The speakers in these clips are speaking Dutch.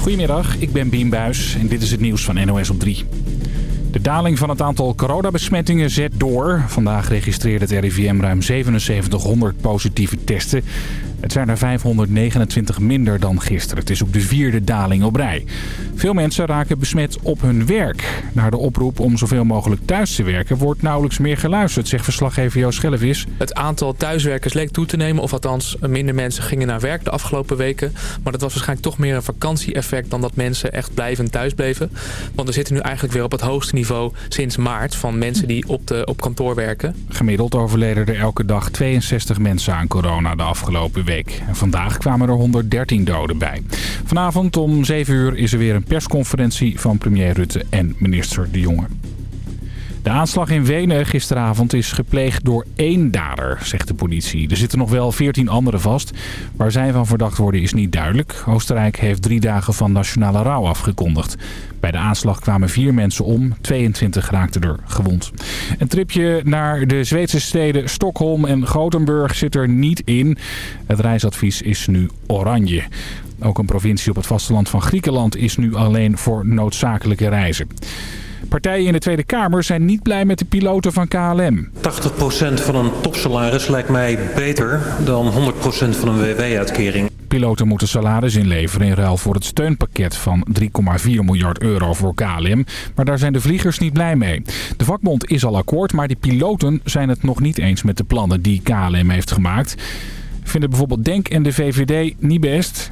Goedemiddag, ik ben Bien Buis en dit is het nieuws van NOS op 3. De daling van het aantal coronabesmettingen zet door. Vandaag registreerde het RIVM ruim 7700 positieve testen. Het zijn er 529 minder dan gisteren. Het is ook de vierde daling op rij. Veel mensen raken besmet op hun werk. Naar de oproep om zoveel mogelijk thuis te werken wordt nauwelijks meer geluisterd, zegt verslaggever Joost Schellevis. Het aantal thuiswerkers leek toe te nemen, of althans minder mensen gingen naar werk de afgelopen weken. Maar dat was waarschijnlijk toch meer een vakantieeffect dan dat mensen echt blijven thuis bleven. Want we zitten nu eigenlijk weer op het hoogste niveau sinds maart van mensen die op, de, op kantoor werken. Gemiddeld overleden er elke dag 62 mensen aan corona de afgelopen En vandaag kwamen er 113 doden bij. Vanavond om 7 uur is er weer een persconferentie van premier Rutte en minister De Jonge. De aanslag in Wenen gisteravond is gepleegd door één dader, zegt de politie. Er zitten nog wel 14 anderen vast. Waar zij van verdacht worden is niet duidelijk. Oostenrijk heeft drie dagen van nationale rouw afgekondigd. Bij de aanslag kwamen vier mensen om, 22 raakten er gewond. Een tripje naar de Zweedse steden Stockholm en Gothenburg zit er niet in. Het reisadvies is nu oranje. Ook een provincie op het vasteland van Griekenland is nu alleen voor noodzakelijke reizen. Partijen in de Tweede Kamer zijn niet blij met de piloten van KLM. 80% van een topsalaris lijkt mij beter dan 100% van een WW-uitkering. Piloten moeten salaris inleveren in ruil voor het steunpakket van 3,4 miljard euro voor KLM. Maar daar zijn de vliegers niet blij mee. De vakbond is al akkoord, maar die piloten zijn het nog niet eens met de plannen die KLM heeft gemaakt. Vinden bijvoorbeeld Denk en de VVD niet best.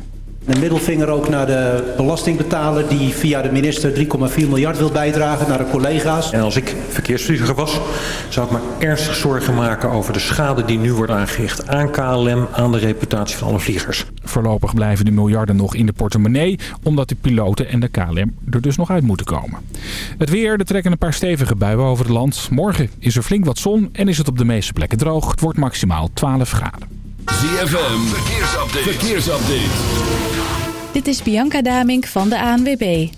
Een middelvinger ook naar de belastingbetaler die via de minister 3,4 miljard wil bijdragen naar de collega's. En als ik verkeersvlieger was, zou ik me ernstig zorgen maken over de schade die nu wordt aangericht aan KLM, aan de reputatie van alle vliegers. Voorlopig blijven de miljarden nog in de portemonnee, omdat de piloten en de KLM er dus nog uit moeten komen. Het weer, er trekken een paar stevige buien over het land. Morgen is er flink wat zon en is het op de meeste plekken droog. Het wordt maximaal 12 graden. ZFM, verkeersupdate. verkeersupdate. Dit is Bianca Damink van de ANWB.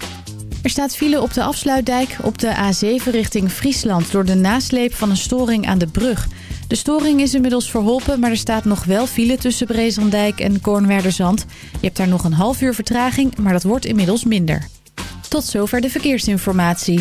Er staat file op de afsluitdijk op de A7 richting Friesland... door de nasleep van een storing aan de brug. De storing is inmiddels verholpen, maar er staat nog wel file tussen Brezandijk en Kornwerderzand. Je hebt daar nog een half uur vertraging, maar dat wordt inmiddels minder. Tot zover de verkeersinformatie.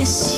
esqueci.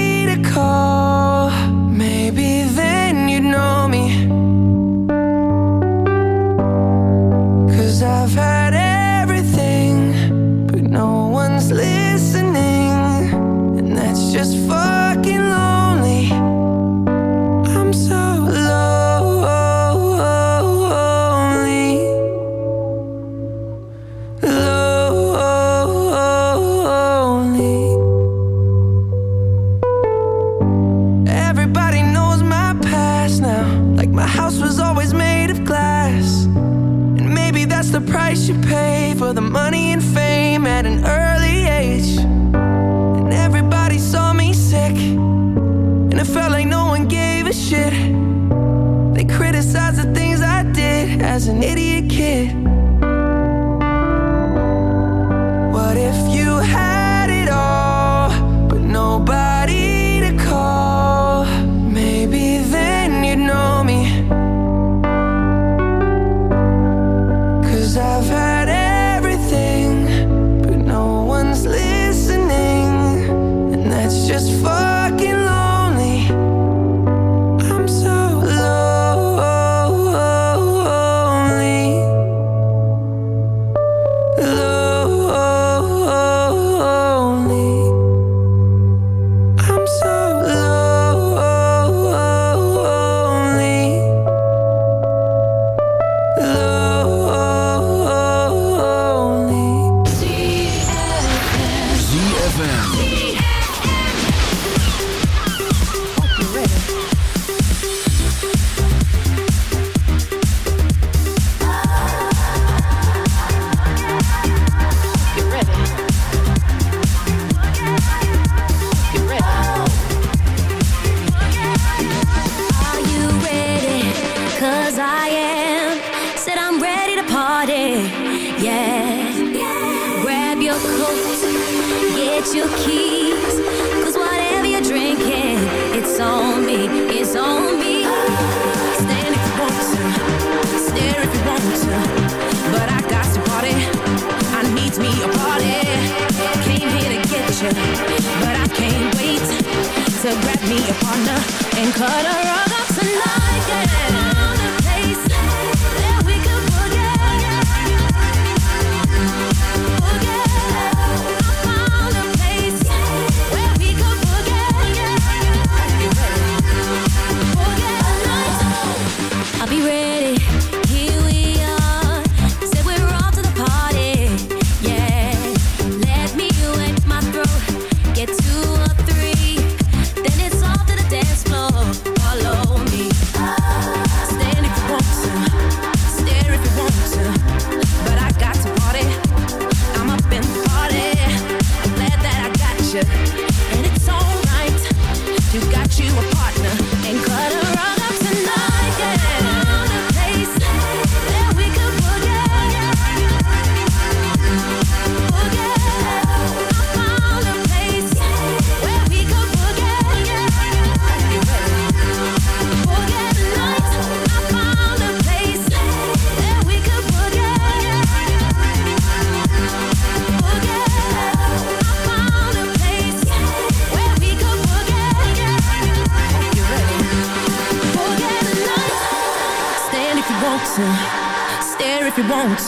through me. Cause I've had everything, but no one's listening, and that's just fine.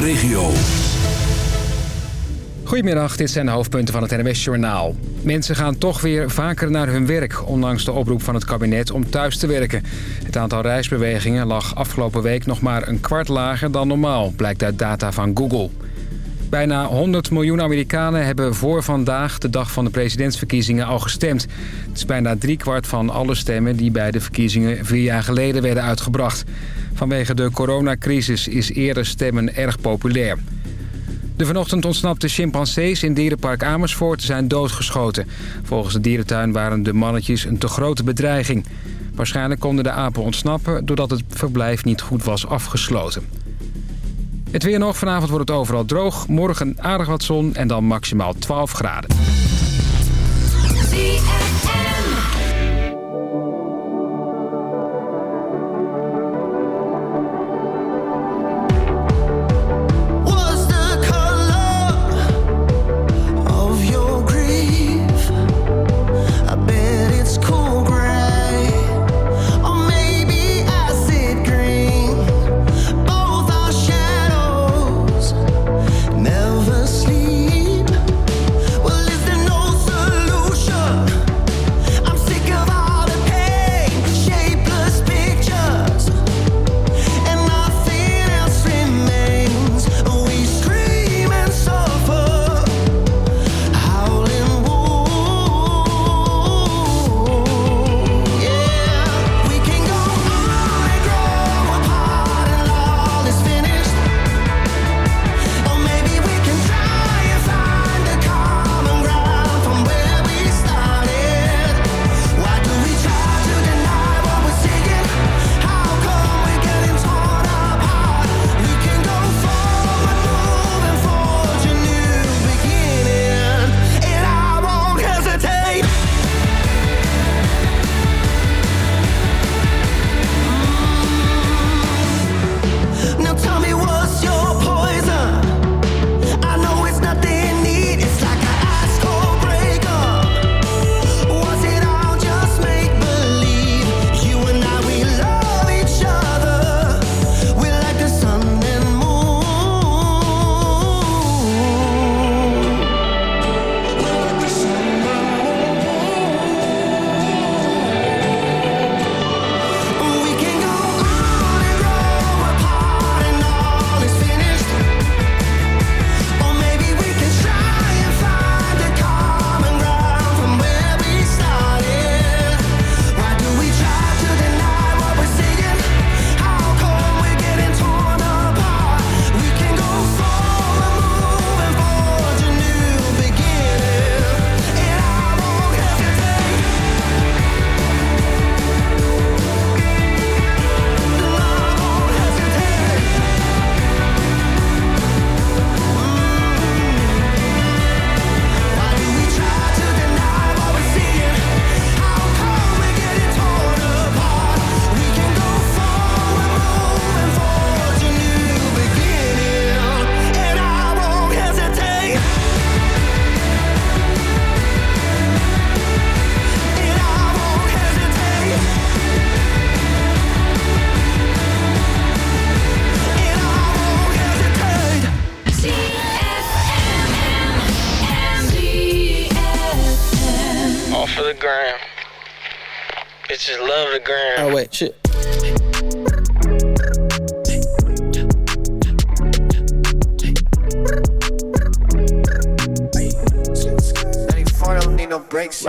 De regio. Goedemiddag, dit zijn de hoofdpunten van het NWS-journaal. Mensen gaan toch weer vaker naar hun werk, ondanks de oproep van het kabinet om thuis te werken. Het aantal reisbewegingen lag afgelopen week nog maar een kwart lager dan normaal, blijkt uit data van Google. Bijna 100 miljoen Amerikanen hebben voor vandaag, de dag van de presidentsverkiezingen, al gestemd. Het is bijna driekwart van alle stemmen die bij de verkiezingen vier jaar geleden werden uitgebracht. Vanwege de coronacrisis is eerder stemmen erg populair. De vanochtend ontsnapte chimpansees in dierenpark Amersfoort zijn doodgeschoten. Volgens de dierentuin waren de mannetjes een te grote bedreiging. Waarschijnlijk konden de apen ontsnappen doordat het verblijf niet goed was afgesloten. Het weer nog. Vanavond wordt het overal droog. Morgen aardig wat zon en dan maximaal 12 graden.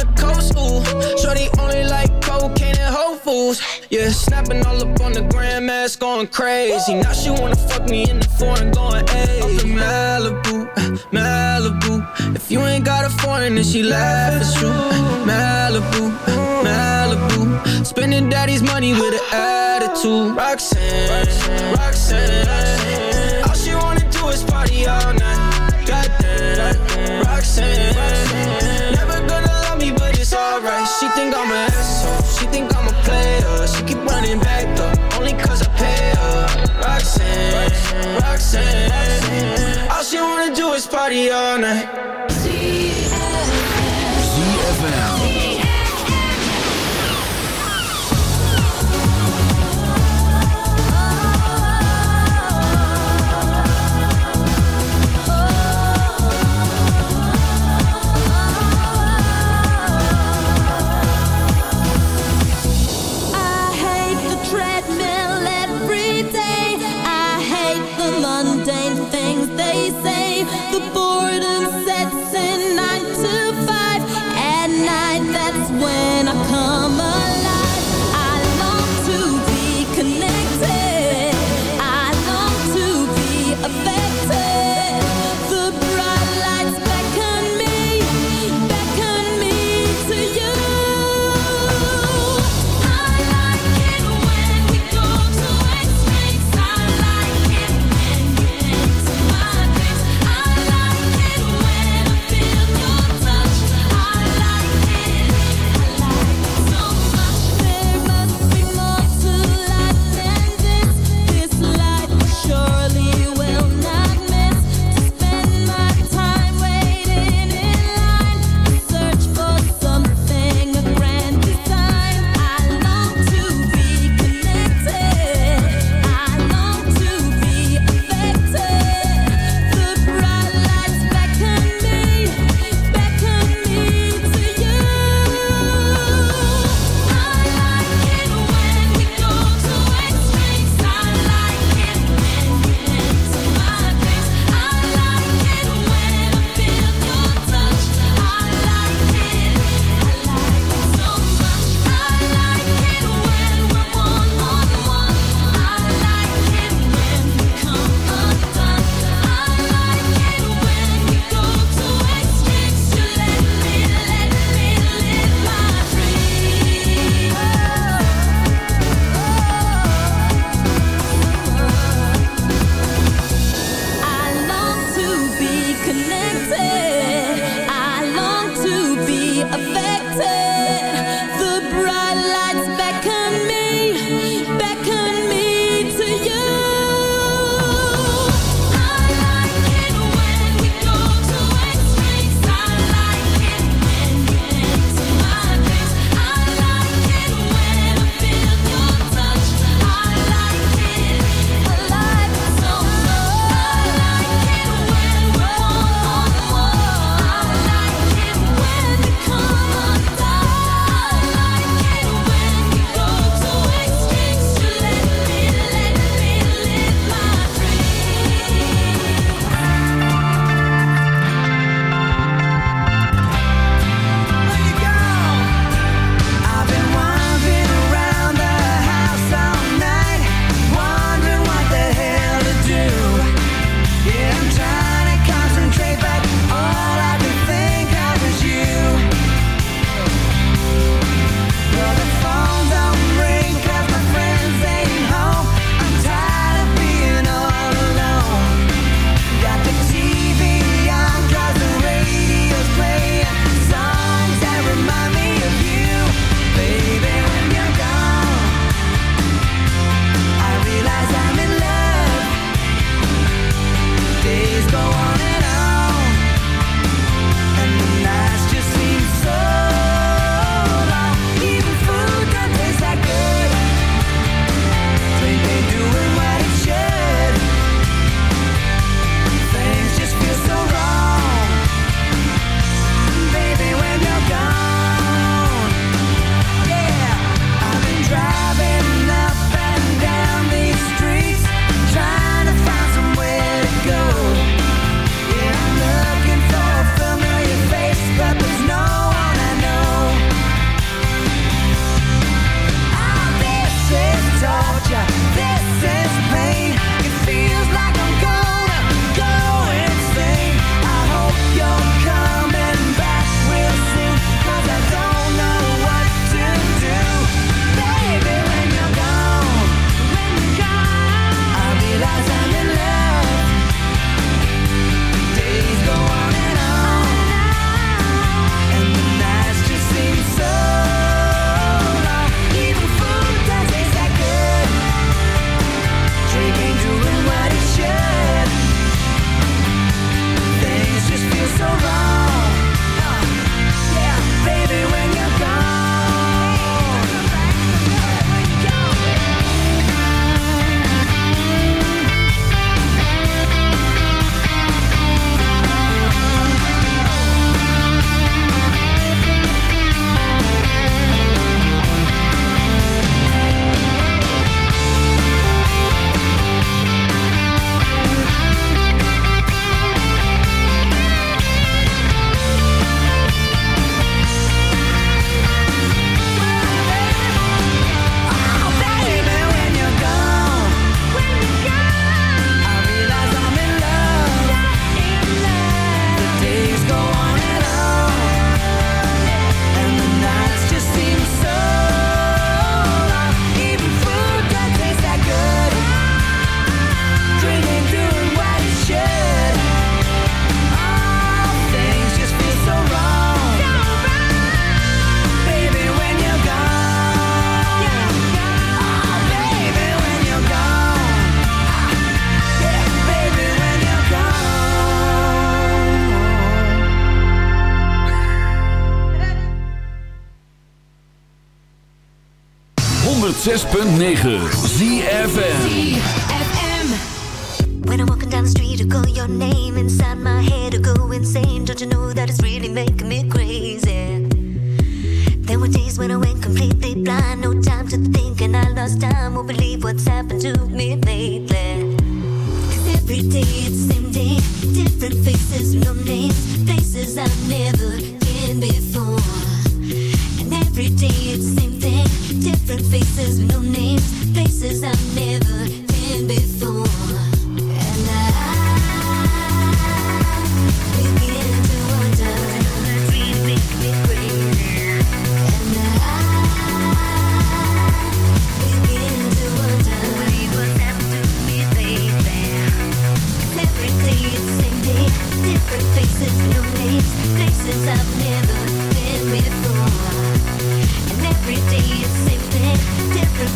the coast, ooh. Shorty only like cocaine and Whole Foods, yeah. Snapping all up on the grandmas, going crazy. Now she wanna fuck me in the foreign, going, ayy. Up in Malibu, Malibu. If you ain't got a foreign, then she laugh, it's. Malibu, Malibu. Spending daddy's money with an attitude. Roxanne, Roxanne. Rihanna.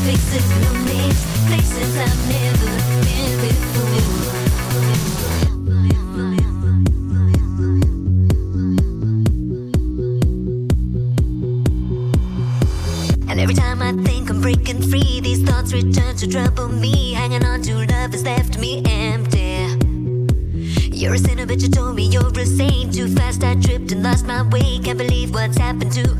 fixes no We can't believe what's happened to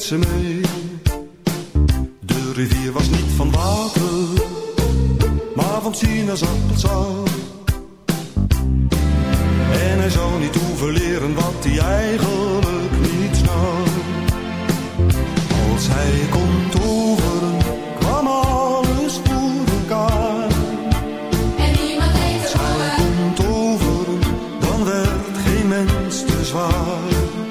De rivier was niet van water, maar van sinaasappelsap. En hij zou niet hoeven leren wat hij eigenlijk niet snapt. Als hij kon toveren, kwam alles voor elkaar. En niemand Als hij kon toveren, dan werd geen mens te zwaar.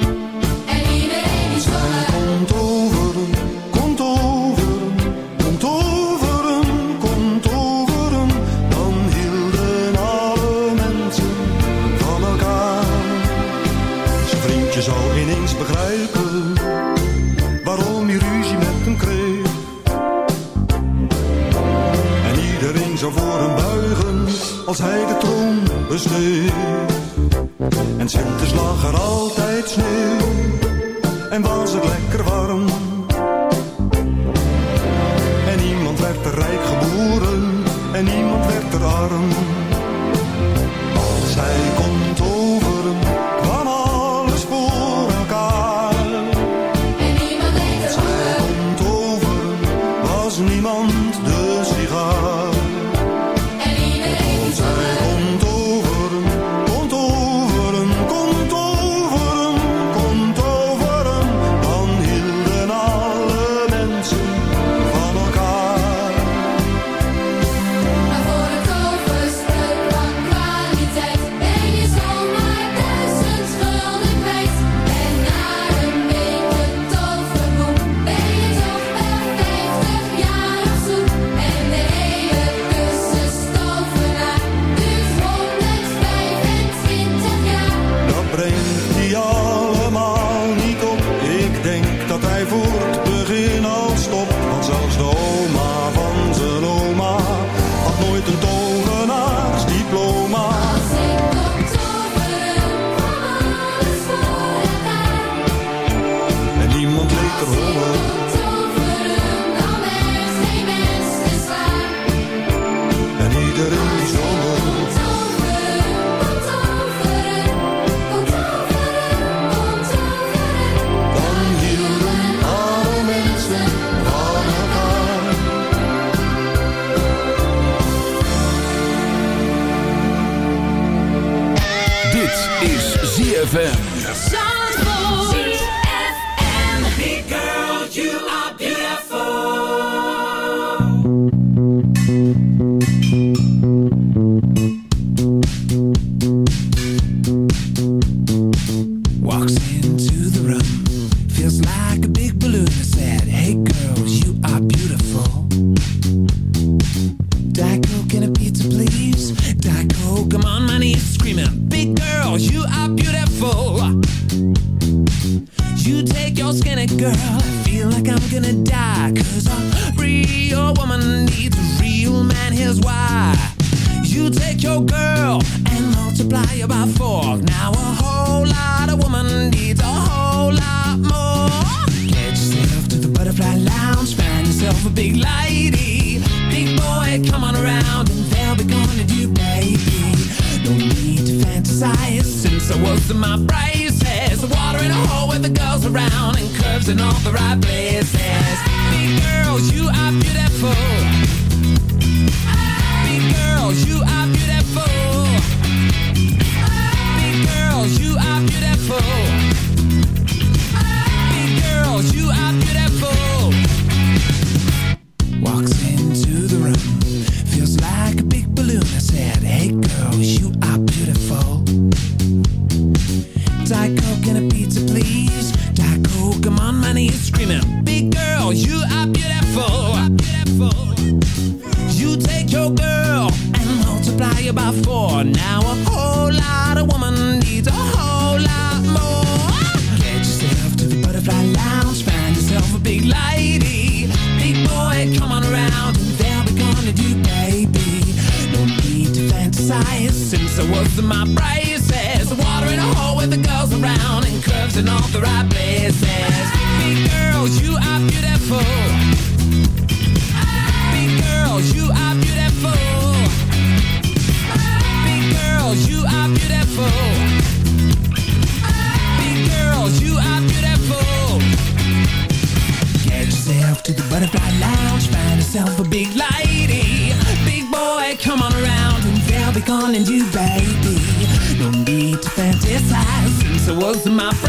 als hij de troon besteed, En zinters lag er altijd sneeuw en was het lekker warm. En niemand werd er rijk geboren en niemand werd er arm. my braces. Water in a hole with the girls around. And curves and all the right was my friend.